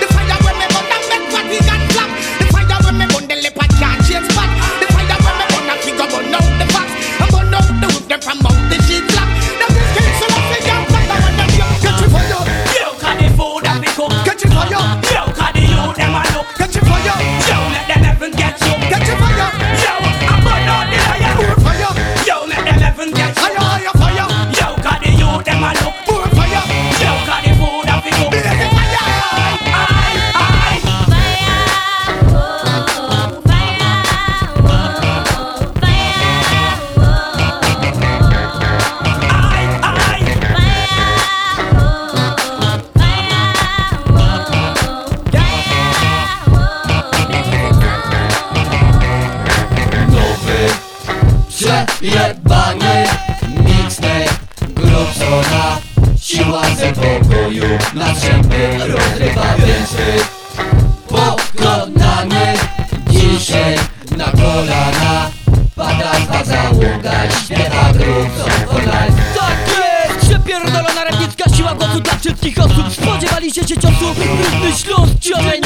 the fire when me burn and make what he got flap. Jebany Mixtape Grubsona Siła ze pokoju Na strzępy rozrywa więcej Pokonany Dzisiaj na kolana Pada ta załoga Śpiewa Grubson for life Tak! Przepierdolona repnicka siła głosu dla wszystkich osób. Spodziewaliście się ciosu Brudny śluz, ciomej